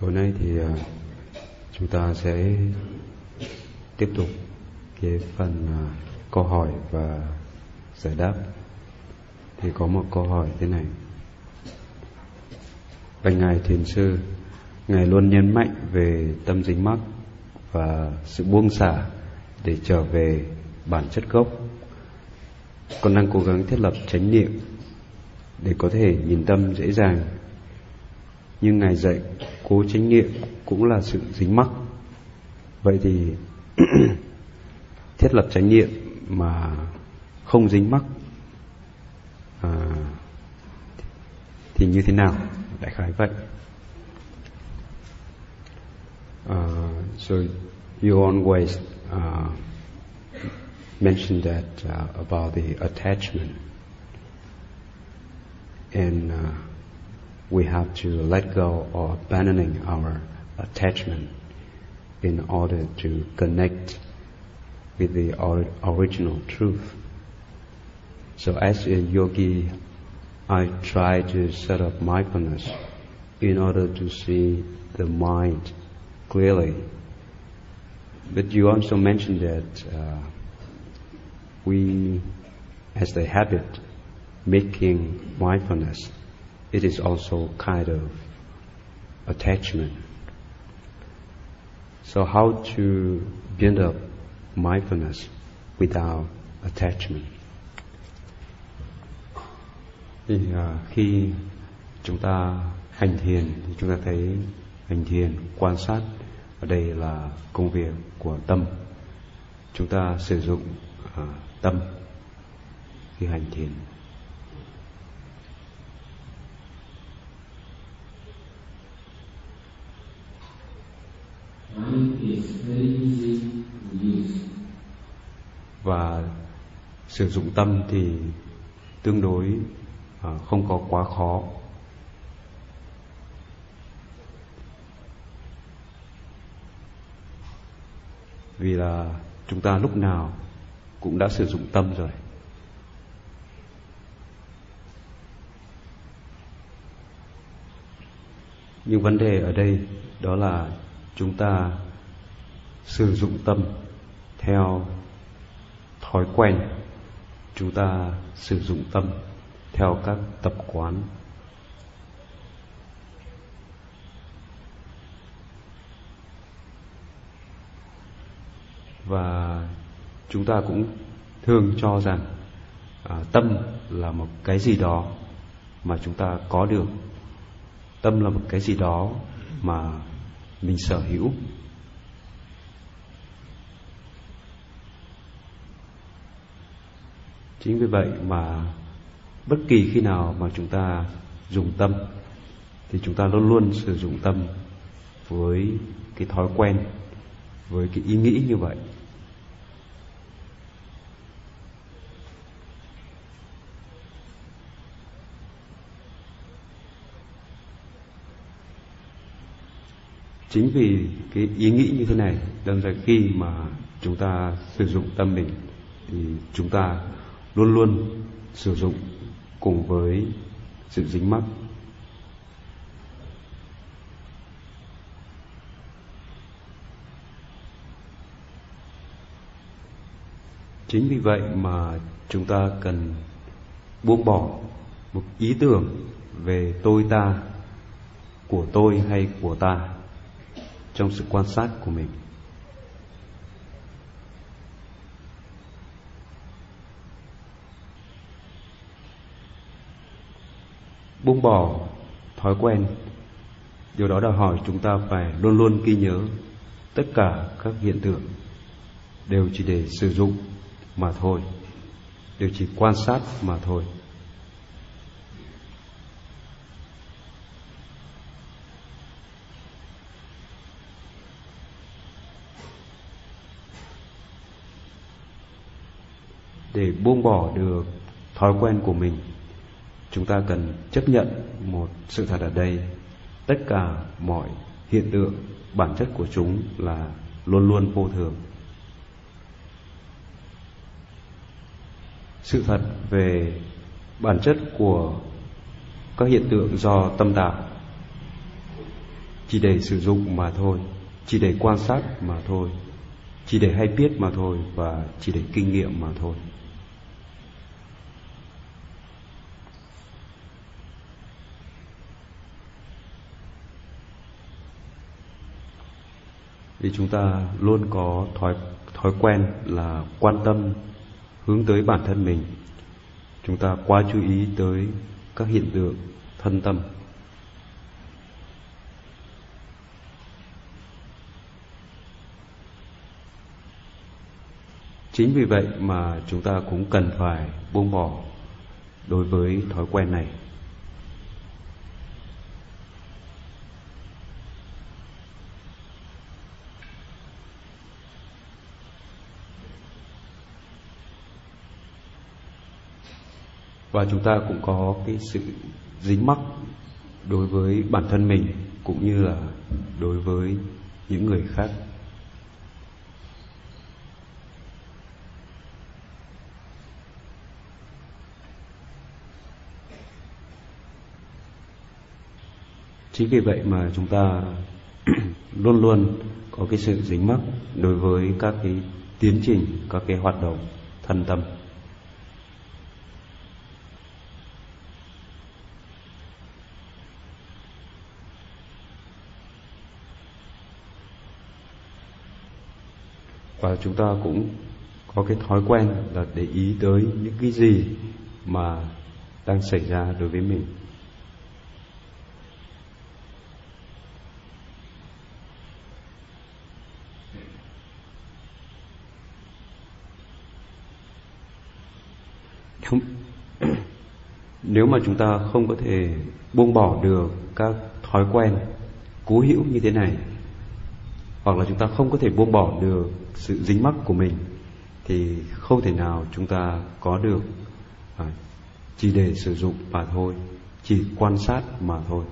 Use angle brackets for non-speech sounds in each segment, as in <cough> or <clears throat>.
tối nay thì à, chúng ta sẽ tiếp tục cái phần à, câu hỏi và giải đáp. Thì có một câu hỏi thế này. Bạch ngài thiền sư, ngài luôn nhấn mạnh về tâm dính mắc và sự buông xả để trở về bản chất gốc. Con đang cố gắng thiết lập chánh niệm để có thể nhìn tâm dễ dàng. Nhưng ngài dạy cố chánh niệm cũng là sự dính mắc. Vậy thì <clears throat> thiết lập chánh niệm mà không dính mắc à, thì như thế nào? Đại khái vậy. Uh, so you always à, uh, mentioned that uh, about the attachment and uh, we have to let go or abandoning our attachment in order to connect with the or- original truth. So as a yogi, I try to set up mindfulness in order to see the mind clearly. But you also mentioned that uh, we, as the habit, making mindfulness, it is also kind of attachment. So how to build up mindfulness without attachment? Thì uh, khi chúng ta hành thiền thì chúng ta thấy hành thiền quan sát ở đây là công việc của tâm. Chúng ta sử dụng uh, tâm khi hành thiền. Và sử dụng tâm thì tương đối à, không có quá khó. Vì là chúng ta lúc nào cũng đã sử dụng tâm rồi. Nhưng vấn đề ở đây đó là chúng ta sử dụng tâm theo thói quen. Chúng ta sử dụng tâm theo các tập quán. Và chúng ta cũng thường cho rằng à, tâm là một cái gì đó mà chúng ta có được. Tâm là một cái gì đó mà mình sở hữu. Chính vì vậy mà bất kỳ khi nào mà chúng ta dùng tâm, thì chúng ta luôn luôn sử dụng tâm với cái thói quen, với cái ý nghĩ như vậy. Chính vì cái ý nghĩ như thế này, đâm ra khi mà chúng ta sử dụng tâm mình, thì chúng ta luôn luôn sử dụng cùng với sự dính mắc. Chính vì vậy mà chúng ta cần buông bỏ một ý tưởng về tôi ta, của tôi hay của ta trong sự quan sát của mình. Buông bỏ thói quen, điều đó đòi hỏi chúng ta phải luôn luôn ghi nhớ tất cả các hiện tượng đều chỉ để sử dụng mà thôi, đều chỉ quan sát mà thôi. Để buông bỏ được thói quen của mình. Chúng ta cần chấp nhận một sự thật ở đây. Tất cả mọi hiện tượng, bản chất của chúng là luôn luôn vô thường. Sự thật về bản chất của các hiện tượng do tâm tạo chỉ để sử dụng mà thôi, chỉ để quan sát mà thôi, chỉ để hay biết mà thôi và chỉ để kinh nghiệm mà thôi. Vì chúng ta luôn có thói thói quen là quan tâm, hướng tới bản thân mình. Chúng ta quá chú ý tới các hiện tượng thân tâm. Chính vì vậy mà chúng ta cũng cần phải buông bỏ đối với thói quen này. Và chúng ta cũng có cái sự dính mắc đối với bản thân mình, cũng như là đối với những người khác. Chính vì vậy mà chúng ta <clears throat> luôn luôn có cái sự dính mắc đối với các cái tiến trình, các cái hoạt động thân tâm. Và chúng ta cũng có cái thói quen là để ý tới những cái gì mà đang xảy ra đối với mình. Nếu, <coughs> nếu mà chúng ta không có thể buông bỏ được các thói quen cố hữu như thế này hoặc là chúng ta không có thể buông bỏ được sự dính mắc của mình thì không thể nào chúng ta có được à, chỉ để sử dụng mà thôi chỉ quan sát mà thôi.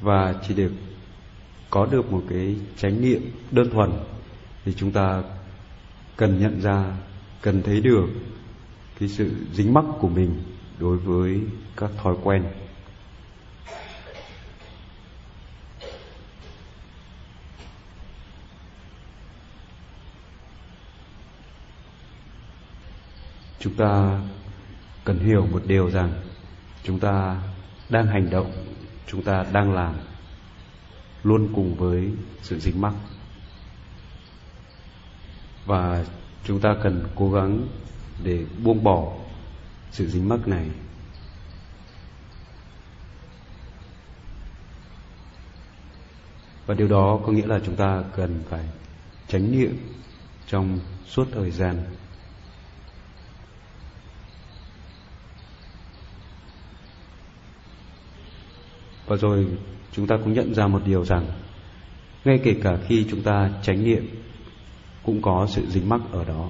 Và chỉ để có được một cái chánh niệm đơn thuần thì chúng ta cần nhận ra, cần thấy được cái sự dính mắc của mình đối với các thói quen. Chúng ta cần hiểu một điều rằng chúng ta đang hành động, chúng ta đang làm luôn cùng với sự dính mắc và chúng ta cần cố gắng để buông bỏ sự dính mắc này. Và điều đó có nghĩa là chúng ta cần phải tránh niệm trong suốt thời gian. Và rồi chúng ta cũng nhận ra một điều rằng, ngay kể cả khi chúng ta tránh niệm cũng có sự dính mắc ở đó.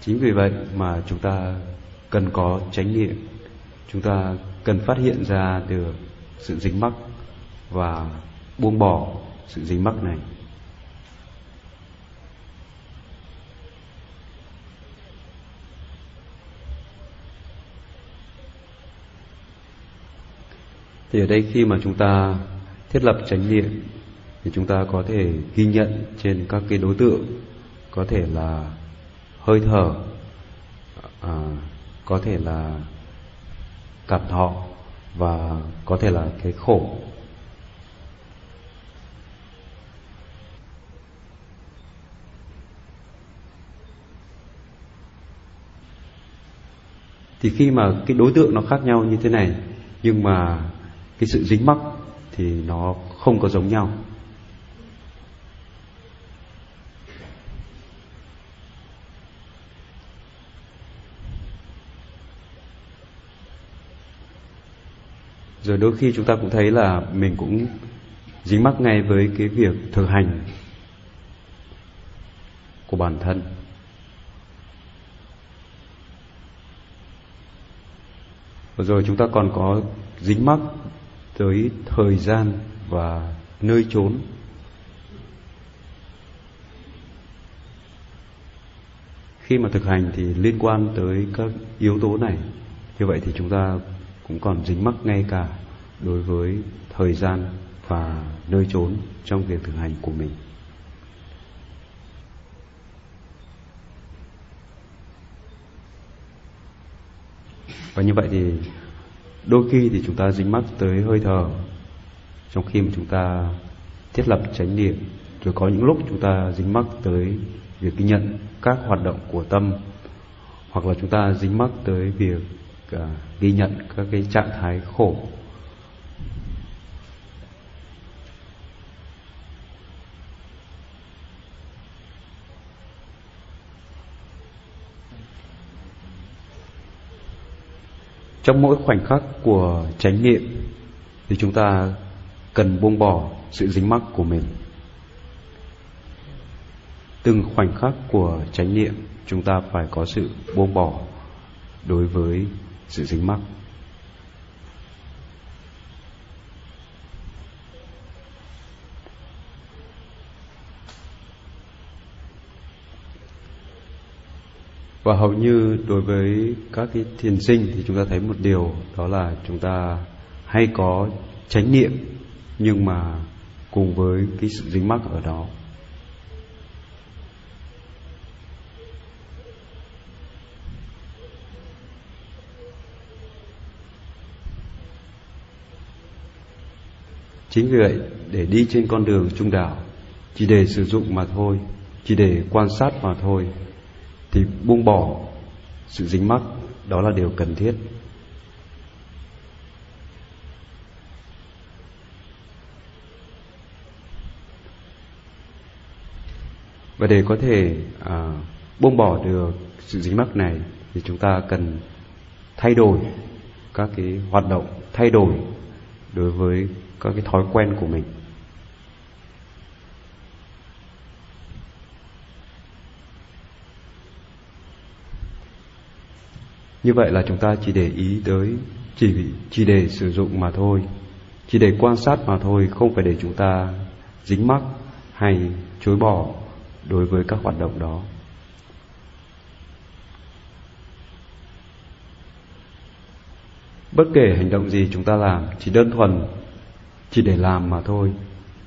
Chính vì vậy mà chúng ta cần có chánh niệm. Chúng ta cần phát hiện ra được sự dính mắc và buông bỏ sự dính mắc này. Thì ở đây khi mà chúng ta thiết lập chánh niệm thì chúng ta có thể ghi nhận trên các cái đối tượng có thể là hơi thở à, có thể là cảm thọ và có thể là cái khổ. Thì khi mà cái đối tượng nó khác nhau như thế này nhưng mà cái sự dính mắc thì nó không có giống nhau. Rồi đôi khi chúng ta cũng thấy là mình cũng dính mắc ngay với cái việc thực hành của bản thân. Rồi chúng ta còn có dính mắc tới thời gian và nơi chốn khi mà thực hành thì liên quan tới các yếu tố này. Như vậy thì chúng ta cũng còn dính mắc ngay cả đối với thời gian và nơi chốn trong việc thực hành của mình. Và như vậy thì đôi khi thì chúng ta dính mắc tới hơi thở trong khi mà chúng ta thiết lập chánh niệm rồi có những lúc chúng ta dính mắc tới việc ghi nhận các hoạt động của tâm hoặc là chúng ta dính mắc tới việc uh, ghi nhận các cái trạng thái khổ. Trong mỗi khoảnh khắc của chánh niệm thì chúng ta cần buông bỏ sự dính mắc của mình. Từng khoảnh khắc của chánh niệm, chúng ta phải có sự buông bỏ đối với sự dính mắc. Và hầu như đối với các cái thiền sinh thì chúng ta thấy một điều, đó là chúng ta hay có chánh niệm, nhưng mà cùng với cái sự dính mắc ở đó. Chính vì vậy, để đi trên con đường trung đạo, chỉ để sử dụng mà thôi, chỉ để quan sát mà thôi thì buông bỏ sự dính mắc đó là điều cần thiết. Và để có thể à, buông bỏ được sự dính mắc này thì chúng ta cần thay đổi các cái hoạt động thay đổi đối với các cái thói quen của mình. Như vậy là chúng ta chỉ để ý tới, chỉ chỉ để sử dụng mà thôi. Chỉ để quan sát mà thôi, không phải để chúng ta dính mắc hay chối bỏ đối với các hoạt động đó. Bất kể hành động gì chúng ta làm, chỉ đơn thuần, chỉ để làm mà thôi,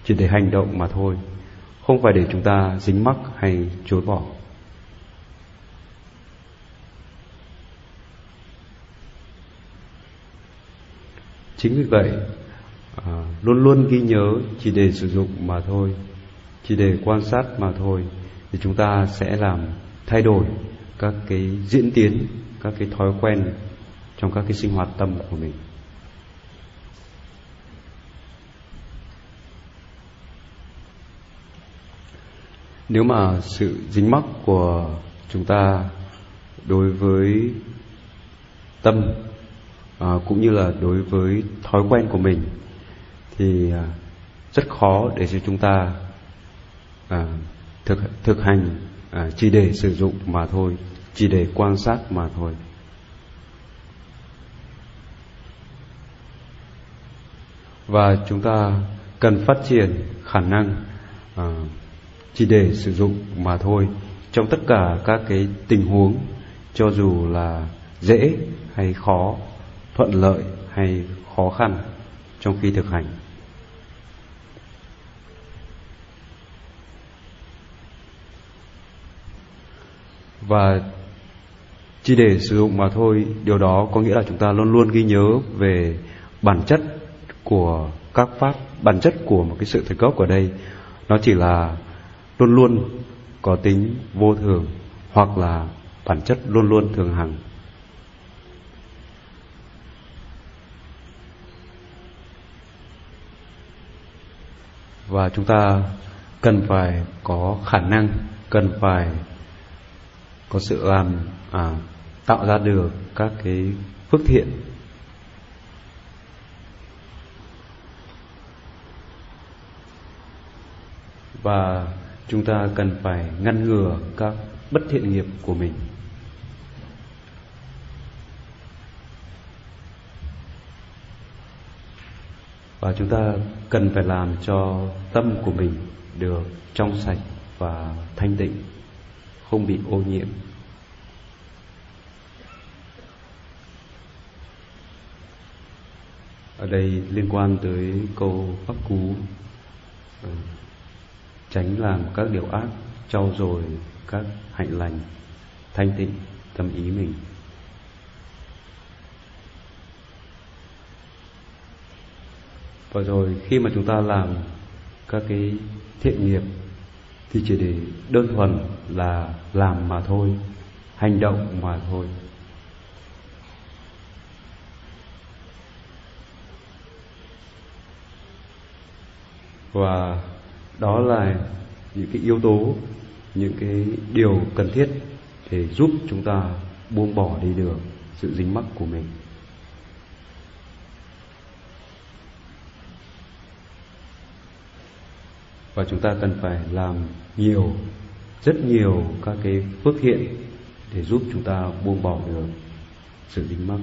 chỉ để hành động mà thôi. Không phải để chúng ta dính mắc hay chối bỏ. Chính vì vậy à, luôn luôn ghi nhớ chỉ để sử dụng mà thôi chỉ để quan sát mà thôi thì chúng ta sẽ làm thay đổi các cái diễn tiến các cái thói quen trong các cái sinh hoạt tâm của mình. Nếu mà sự dính mắc của chúng ta đối với tâm à, cũng như là đối với thói quen của mình thì à, rất khó để cho chúng ta à, thực thực hành à, chỉ để sử dụng mà thôi chỉ để quan sát mà thôi. Và chúng ta cần phát triển khả năng à, chỉ để sử dụng mà thôi. Trong tất cả các cái tình huống cho dù là dễ hay khó thuận lợi hay khó khăn trong khi thực hành. Và chỉ để sử dụng mà thôi, điều đó có nghĩa là chúng ta luôn luôn ghi nhớ về bản chất của các pháp, bản chất của một cái sự thực gốc ở đây. Nó chỉ là luôn luôn có tính vô thường hoặc là bản chất luôn luôn thường hằng. Và chúng ta cần phải có khả năng cần phải có sự làm à, tạo ra được các cái phước thiện. Và chúng ta cần phải ngăn ngừa các bất thiện nghiệp của mình. Và chúng ta cần phải làm cho tâm của mình được trong sạch và thanh tịnh, không bị ô nhiễm. Ở đây liên quan tới câu pháp cú. Ừ. Tránh làm các điều ác, trau dồi các hạnh lành, thanh tịnh tâm ý mình. Và rồi khi mà chúng ta làm các cái thiện nghiệp thì chỉ để đơn thuần là làm mà thôi, hành động mà thôi. Và đó là những cái yếu tố, những cái điều cần thiết để giúp chúng ta buông bỏ đi được sự dính mắc của mình. Và chúng ta cần phải làm nhiều, rất nhiều các cái phước thiện để giúp chúng ta buông bỏ được sự dính mắc.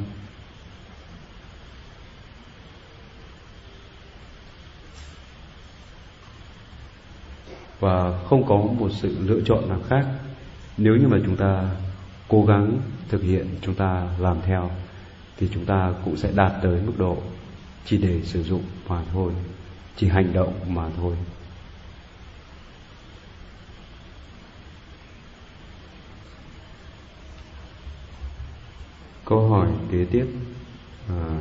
Và không có một sự lựa chọn nào khác nếu như mà chúng ta cố gắng thực hiện, chúng ta làm theo, thì chúng ta cũng sẽ đạt tới mức độ chỉ để sử dụng mà thôi, chỉ hành động mà thôi. Câu hỏi kế tiếp. À,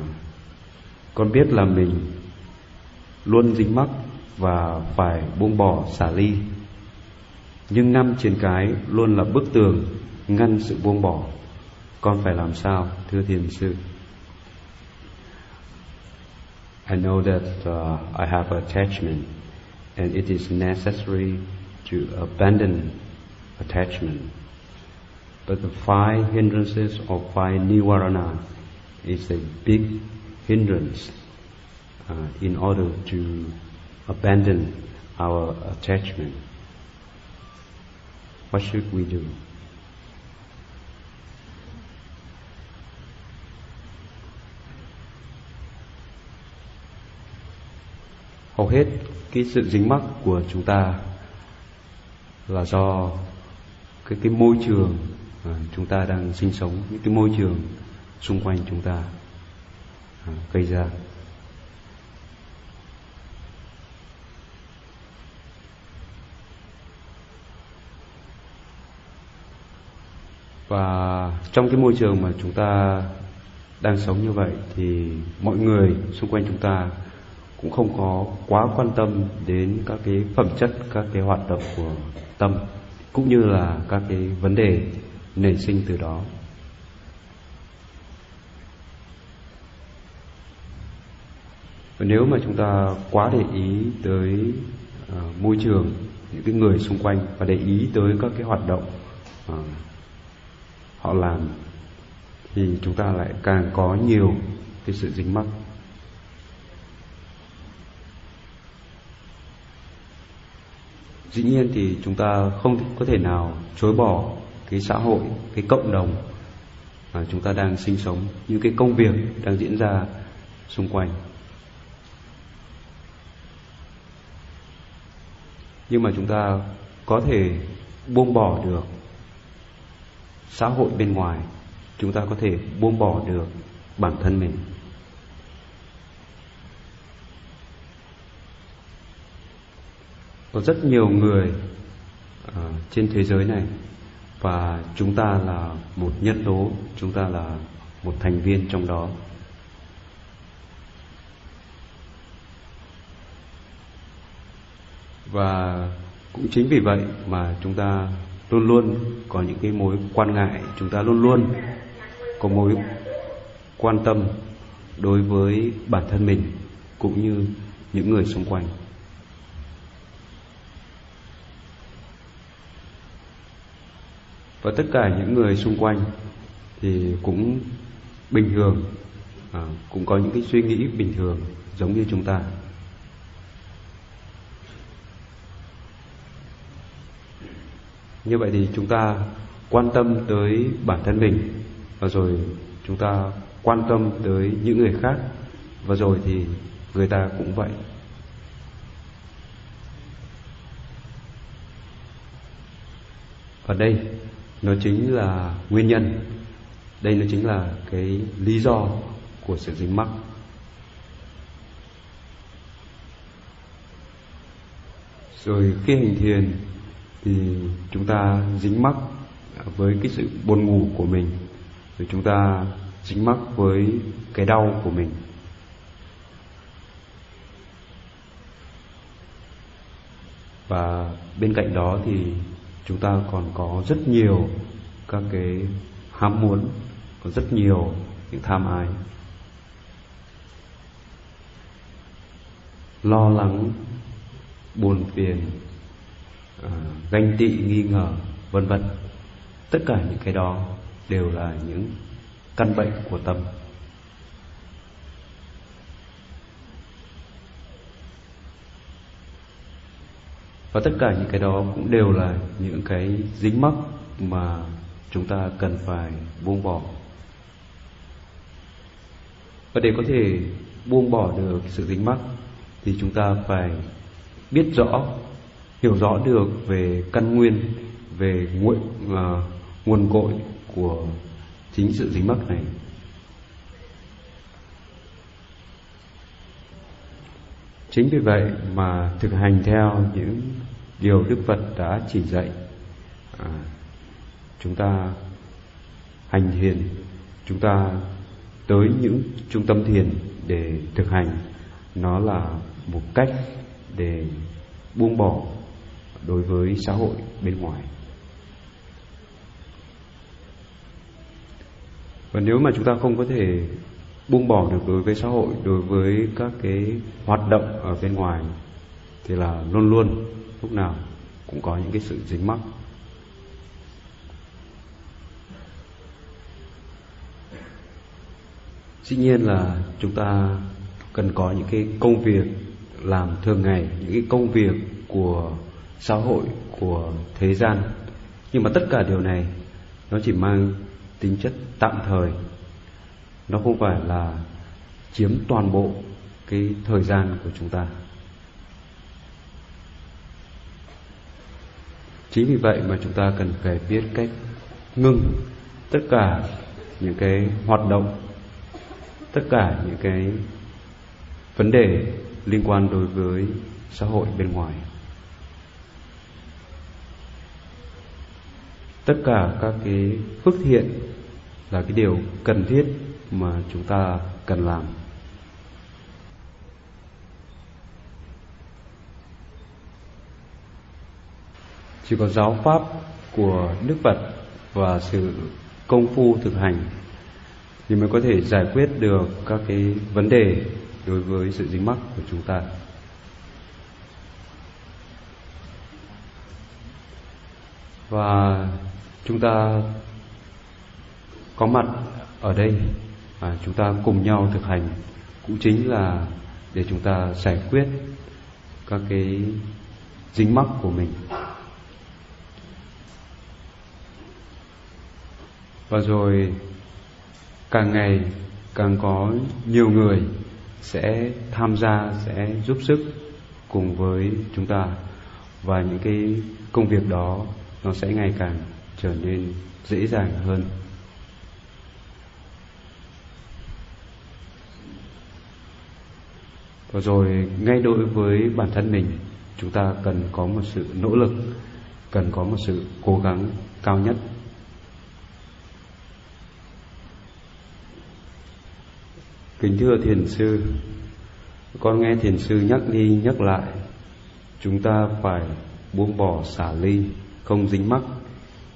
con biết là mình luôn dính mắc và phải buông bỏ xả ly nhưng năm trên cái luôn là bức tường ngăn sự buông bỏ. Con phải làm sao thưa thiền sư? I know that uh, I have attachment and it is necessary to abandon attachment. But the five hindrances or five nivarana is a big hindrance uh, in order to abandon our attachment. What should we do? Hầu hết cái sự dính mắc của chúng ta là do cái cái môi trường à, chúng ta đang sinh sống, những cái môi trường xung quanh chúng ta à, gây ra. và trong cái môi trường mà chúng ta đang sống như vậy thì mọi người xung quanh chúng ta cũng không có quá quan tâm đến các cái phẩm chất các cái hoạt động của tâm cũng như là các cái vấn đề nảy sinh từ đó. Và nếu mà chúng ta quá để ý tới uh, môi trường những cái người xung quanh và để ý tới các cái hoạt động uh, họ làm thì chúng ta lại càng có nhiều cái sự dính mắc. Dĩ nhiên thì chúng ta không có thể nào chối bỏ cái xã hội cái cộng đồng mà chúng ta đang sinh sống những cái công việc đang diễn ra xung quanh. Nhưng mà chúng ta có thể buông bỏ được xã hội bên ngoài chúng ta có thể buông bỏ được bản thân mình. Có rất nhiều người uh, trên thế giới này và chúng ta là một nhân tố, chúng ta là một thành viên trong đó. Và cũng chính vì vậy mà chúng ta luôn luôn có những cái mối quan ngại, chúng ta luôn luôn có mối quan tâm đối với bản thân mình cũng như những người xung quanh. Và tất cả những người xung quanh thì cũng bình thường à, cũng có những cái suy nghĩ bình thường giống như chúng ta. Như vậy thì chúng ta quan tâm tới bản thân mình và rồi chúng ta quan tâm tới những người khác và rồi thì người ta cũng vậy. Và đây nó chính là nguyên nhân. Đây nó chính là cái lý do của sự dính mắc. Rồi khi hành thiền thì chúng ta dính mắc với cái sự buồn ngủ của mình. Rồi chúng ta dính mắc với cái đau của mình. Và bên cạnh đó thì chúng ta còn có rất nhiều các cái ham muốn có rất nhiều những tham ái. Lo lắng buồn phiền à, ganh tị nghi ngờ vân vân. Tất cả những cái đó đều là những căn bệnh của tâm. Và tất cả những cái đó cũng đều là những cái dính mắc mà chúng ta cần phải buông bỏ. Và để có thể buông bỏ được sự dính mắc thì chúng ta phải biết rõ hiểu rõ được về căn nguyên về nguội uh, nguồn cội của chính sự dính mắc này. Chính vì vậy mà thực hành theo những điều đức phật đã chỉ dạy à, chúng ta hành thiền chúng ta tới những trung tâm thiền để thực hành nó là một cách để buông bỏ đối với xã hội bên ngoài. Và nếu mà chúng ta không có thể buông bỏ được đối với xã hội đối với các cái hoạt động ở bên ngoài thì là luôn luôn lúc nào cũng có những cái sự dính mắc. Dĩ nhiên là chúng ta cần có những cái công việc làm thường ngày, những cái công việc của xã hội, của thế gian. Nhưng mà tất cả điều này nó chỉ mang tính chất tạm thời. Nó không phải là chiếm toàn bộ cái thời gian của chúng ta. Chính vì vậy mà chúng ta cần phải biết cách ngưng tất cả những cái hoạt động, tất cả những cái vấn đề liên quan đối với xã hội bên ngoài. Tất cả các cái phước thiện là cái điều cần thiết mà chúng ta cần làm. Chỉ có giáo pháp của đức phật và sự công phu thực hành thì mới có thể giải quyết được các cái vấn đề đối với sự dính mắc của chúng ta. Và chúng ta có mặt ở đây và chúng ta cùng nhau thực hành, cũng chính là để chúng ta giải quyết các cái dính mắc của mình. Và rồi, càng ngày càng có nhiều người sẽ tham gia, sẽ giúp sức cùng với chúng ta. Và những cái công việc đó, nó sẽ ngày càng trở nên dễ dàng hơn. Và rồi, ngay đối với bản thân mình, chúng ta cần có một sự nỗ lực, cần có một sự cố gắng cao nhất. Kính thưa thiền sư con nghe thiền sư nhắc đi nhắc lại chúng ta phải buông bỏ xả ly không dính mắc.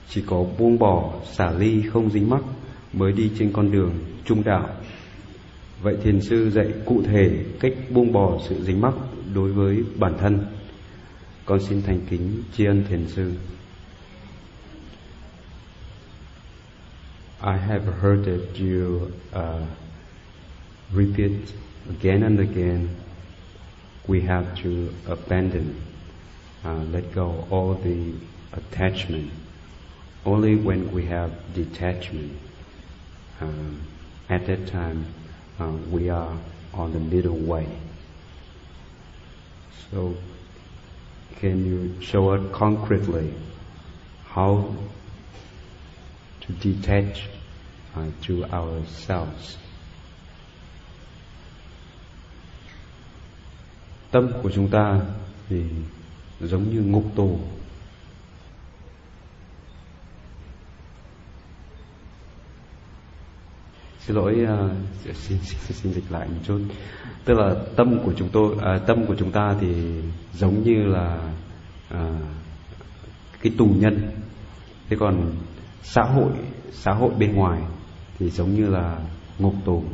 Chỉ có buông bỏ xả ly không dính mắc mới đi trên con đường trung đạo. Vậy thiền sư dạy cụ thể cách buông bỏ sự dính mắc đối với bản thân. Con xin thành kính tri ân thiền sư. I have heard that you uh, repeat again and again we have to abandon, uh, let go all the attachment. Only when we have detachment, um, at that time uh, we are on the middle way. So, can you show us concretely how to detach uh, to ourselves? Tâm của chúng ta thì giống như ngục tù. Xin lỗi uh, xin, xin, xin dịch lại một chút. Tức là tâm của chúng tôi à, tâm của chúng ta thì giống như là à, cái tù nhân. Thế còn xã hội xã hội bên ngoài thì giống như là ngục tù.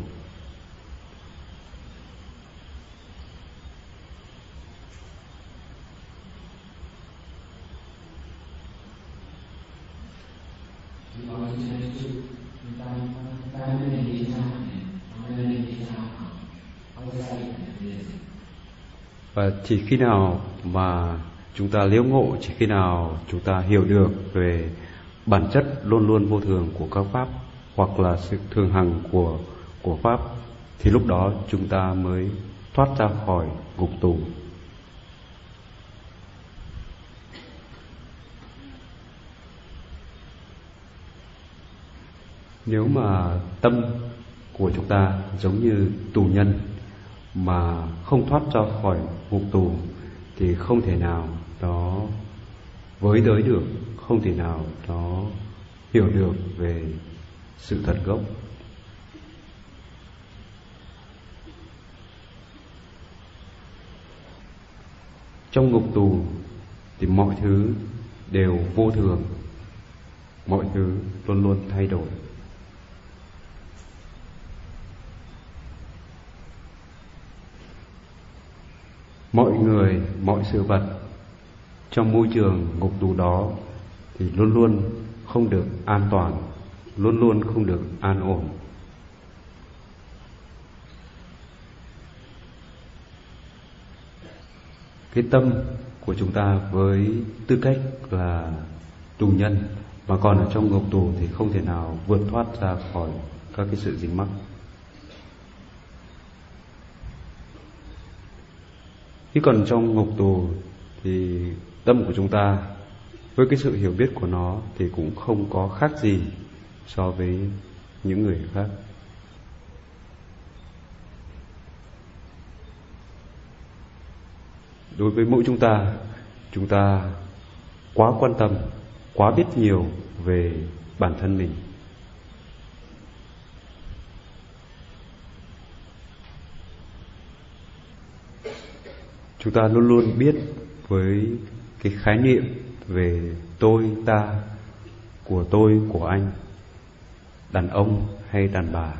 Và chỉ khi nào mà chúng ta liễu ngộ, chỉ khi nào chúng ta hiểu được về bản chất luôn luôn vô thường của các pháp, hoặc là sự thường hằng của của pháp, thì lúc đó chúng ta mới thoát ra khỏi ngục tù. Nếu mà tâm của chúng ta giống như tù nhân mà không thoát ra khỏi ngục tù thì không thể nào đó với tới được, không thể nào đó hiểu được về sự thật gốc. Trong ngục tù thì mọi thứ đều vô thường, mọi thứ luôn luôn thay đổi mọi người mọi sự vật trong môi trường ngục tù đó thì luôn luôn không được an toàn, luôn luôn không được an ổn. Cái tâm của chúng ta với tư cách là tù nhân mà còn ở trong ngục tù thì không thể nào vượt thoát ra khỏi các cái sự dính mắc. Khi còn trong ngục tù thì tâm của chúng ta với cái sự hiểu biết của nó thì cũng không có khác gì so với những người khác. Đối với mỗi chúng ta chúng ta quá quan tâm, quá biết nhiều về bản thân mình. Chúng ta luôn luôn biết với cái khái niệm về tôi, ta, của tôi, của anh, đàn ông hay đàn bà.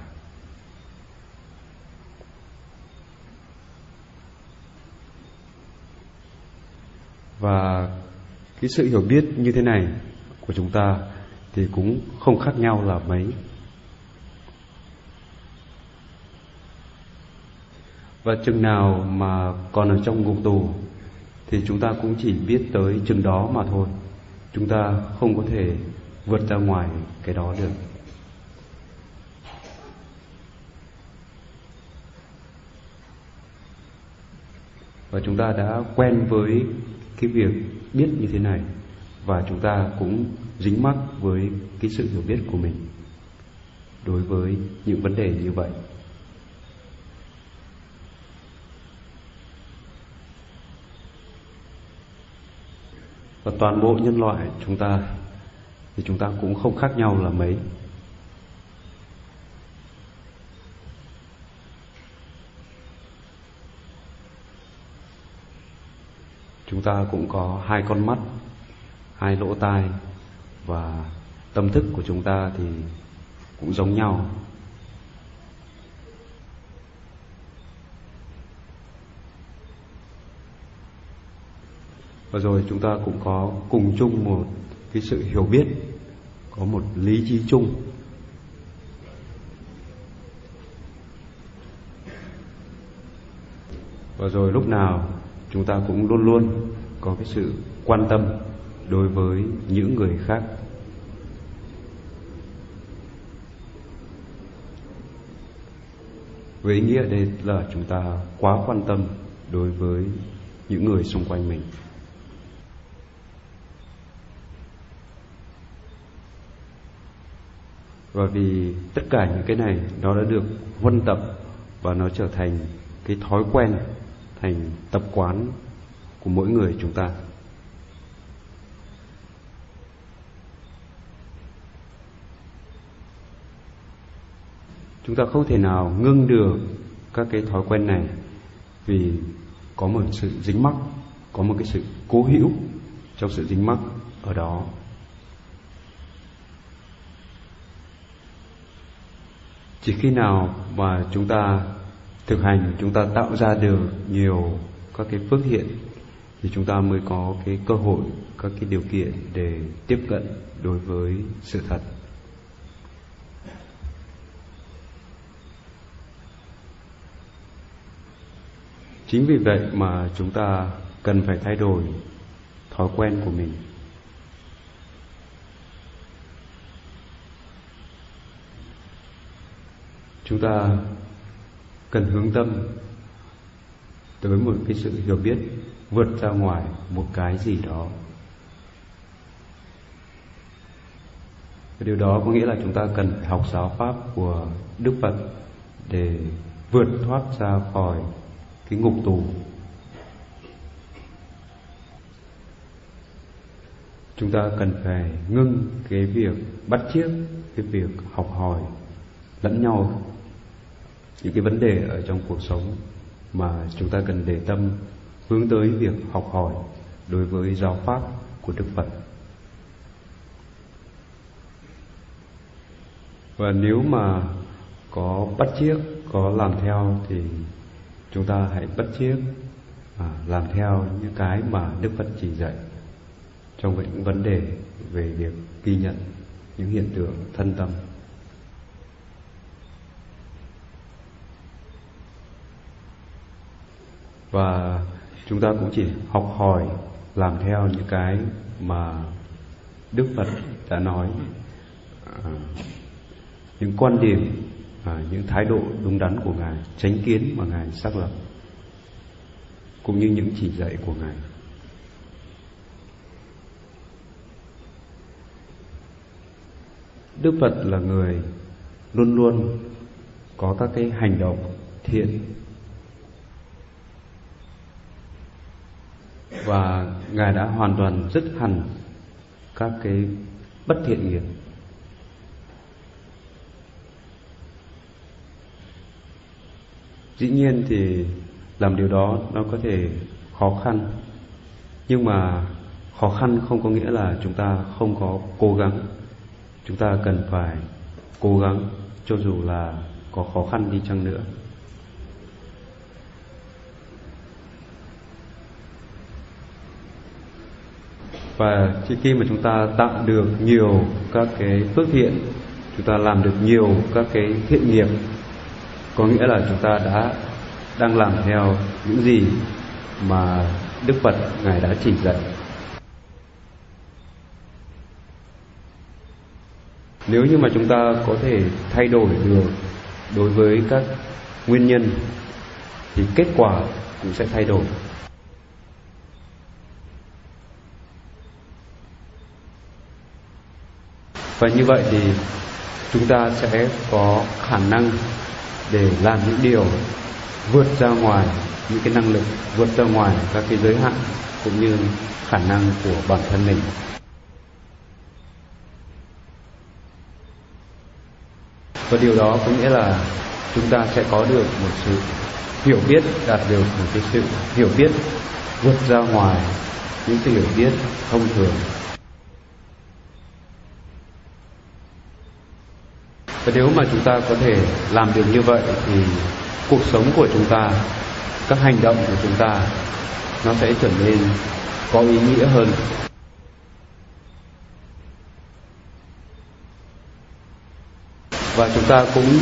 Và cái sự hiểu biết như thế này của chúng ta thì cũng không khác nhau là mấy. Và chừng nào mà còn ở trong ngục tù, thì chúng ta cũng chỉ biết tới chừng đó mà thôi. Chúng ta không có thể vượt ra ngoài cái đó được. Và chúng ta đã quen với cái việc biết như thế này, và chúng ta cũng dính mắc với cái sự hiểu biết của mình đối với những vấn đề như vậy. Và toàn bộ nhân loại chúng ta thì chúng ta cũng không khác nhau là mấy. Chúng ta cũng có hai con mắt, hai lỗ tai và tâm thức của chúng ta thì cũng giống nhau. Và rồi chúng ta cũng có cùng chung một cái sự hiểu biết, có một lý trí chung. Và rồi lúc nào chúng ta cũng luôn luôn có cái sự quan tâm đối với những người khác. Với ý nghĩa đây là chúng ta quá quan tâm đối với những người xung quanh mình. Và vì tất cả những cái này, nó đã được huân tập và nó trở thành cái thói quen, thành tập quán của mỗi người chúng ta. Chúng ta không thể nào ngưng được các cái thói quen này vì có một sự dính mắc, có một cái sự cố hữu trong sự dính mắc ở đó. Chỉ khi nào mà chúng ta thực hành, chúng ta tạo ra được nhiều các cái phước hiện, thì chúng ta mới có cái cơ hội, các cái điều kiện để tiếp cận đối với sự thật. Chính vì vậy mà chúng ta cần phải thay đổi thói quen của mình. Chúng ta cần hướng tâm tới một cái sự hiểu biết, vượt ra ngoài một cái gì đó. Điều đó có nghĩa là chúng ta cần phải học giáo pháp của đức phật để vượt thoát ra khỏi cái ngục tù. Chúng ta cần phải ngưng cái việc bắt chiếc cái việc học hỏi lẫn nhau những cái vấn đề ở trong cuộc sống mà chúng ta cần để tâm hướng tới việc học hỏi đối với giáo pháp của Đức Phật. Và nếu mà có bắt chiếc, có làm theo thì chúng ta hãy bắt chiếc à, làm theo những cái mà Đức Phật chỉ dạy trong những vấn đề về việc ghi nhận những hiện tượng thân tâm và chúng ta cũng chỉ học hỏi làm theo những cái mà Đức Phật đã nói. À, những quan điểm à, những thái độ đúng đắn của ngài tránh kiến mà ngài xác lập cũng như những chỉ dạy của ngài. Đức Phật là người luôn luôn có các cái hành động thiện và ngài đã hoàn toàn dứt hẳn các cái bất thiện nghiệp. Dĩ nhiên thì làm điều đó nó có thể khó khăn. Nhưng mà khó khăn không có nghĩa là chúng ta không có cố gắng. Chúng ta cần phải cố gắng cho dù là có khó khăn đi chăng nữa. Và khi mà chúng ta tạo được nhiều các cái phước thiện, chúng ta làm được nhiều các cái thiện nghiệp, có nghĩa là chúng ta đã đang làm theo những gì mà Đức Phật ngài đã chỉ dạy. Nếu như mà chúng ta có thể thay đổi được đối với các nguyên nhân, thì kết quả cũng sẽ thay đổi. Và như vậy thì chúng ta sẽ có khả năng để làm những điều vượt ra ngoài, những cái năng lực vượt ra ngoài các cái giới hạn cũng như khả năng của bản thân mình. Và điều đó có nghĩa là chúng ta sẽ có được một sự hiểu biết, đạt được một cái sự hiểu biết vượt ra ngoài những cái hiểu biết thông thường. Và nếu mà chúng ta có thể làm được như vậy thì cuộc sống của chúng ta, các hành động của chúng ta, nó sẽ trở nên có ý nghĩa hơn. Và chúng ta cũng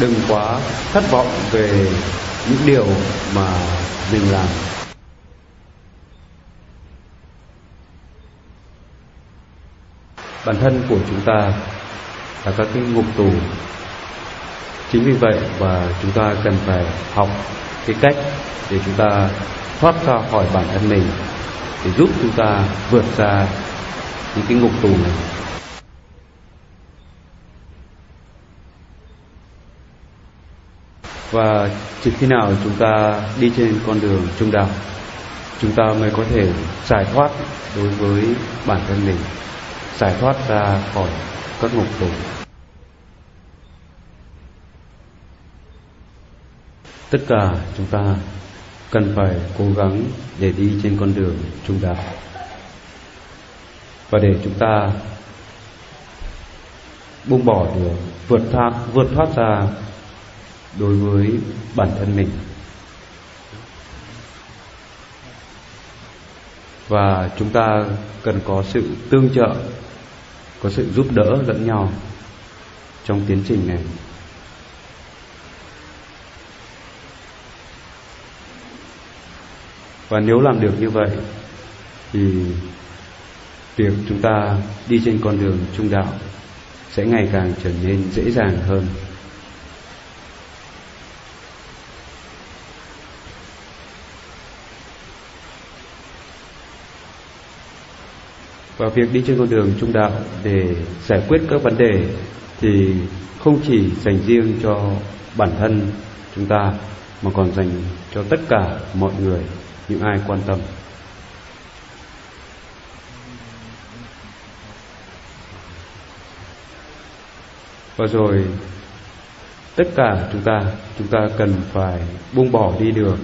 đừng quá thất vọng về những điều mà mình làm. Bản thân của chúng ta là các cái ngục tù. Chính vì vậy và chúng ta cần phải học cái cách để chúng ta thoát ra khỏi bản thân mình, để giúp chúng ta vượt ra những cái ngục tù này. Và chỉ khi nào chúng ta đi trên con đường trung đạo, chúng ta mới có thể giải thoát đối với bản thân mình, giải thoát ra khỏi có ngục tù tất cả chúng ta cần phải cố gắng để đi trên con đường trung đạo. Và để chúng ta buông bỏ được, vượt thoát vượt thoát ra đối với bản thân mình. Và chúng ta cần có sự tương trợ có sự giúp đỡ lẫn nhau trong tiến trình này. Và nếu làm được như vậy, thì việc chúng ta đi trên con đường trung đạo sẽ ngày càng trở nên dễ dàng hơn. Và việc đi trên con đường trung đạo để giải quyết các vấn đề thì không chỉ dành riêng cho bản thân chúng ta, mà còn dành cho tất cả mọi người, những ai quan tâm. Và rồi, tất cả chúng ta chúng ta cần phải buông bỏ đi được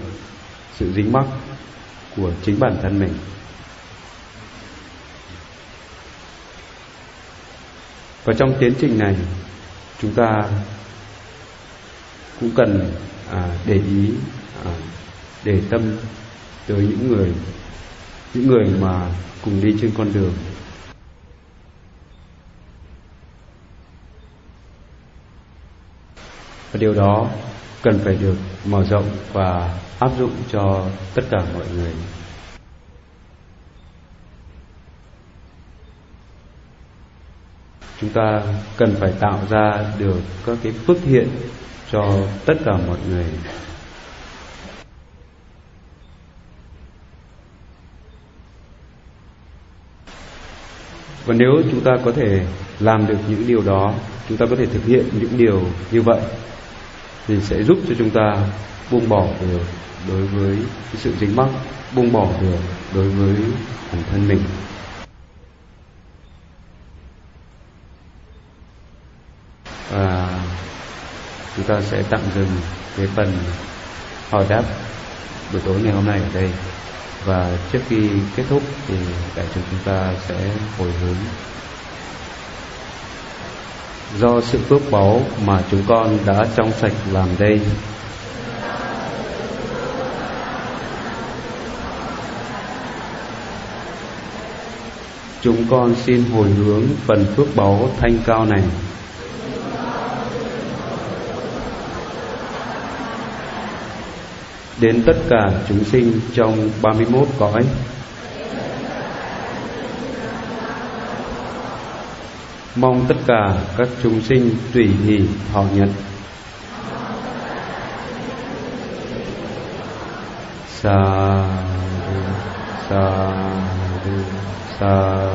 sự dính mắc của chính bản thân mình. Và trong tiến trình này chúng ta cũng cần à, để ý à, để tâm tới những người những người mà cùng đi trên con đường. Và điều đó cần phải được mở rộng và áp dụng cho tất cả mọi người. Chúng ta cần phải tạo ra được các cái phước thiện cho tất cả mọi người. Và nếu chúng ta có thể làm được những điều đó, chúng ta có thể thực hiện những điều như vậy, thì sẽ giúp cho chúng ta buông bỏ được đối với cái sự dính mắc, buông bỏ được đối với bản thân mình. Chúng ta sẽ tạm dừng cái phần hỏi đáp buổi tối ngày hôm nay ở đây. Và trước khi kết thúc thì đại chúng chúng ta sẽ hồi hướng. Do sự phước báu mà chúng con đã trong sạch làm đây. Chúng con xin hồi hướng phần phước báu thanh cao này. Đến tất cả chúng sinh trong 31 cõi. Mong tất cả các chúng sinh tùy hỷ thọ nhận. Sa sa sa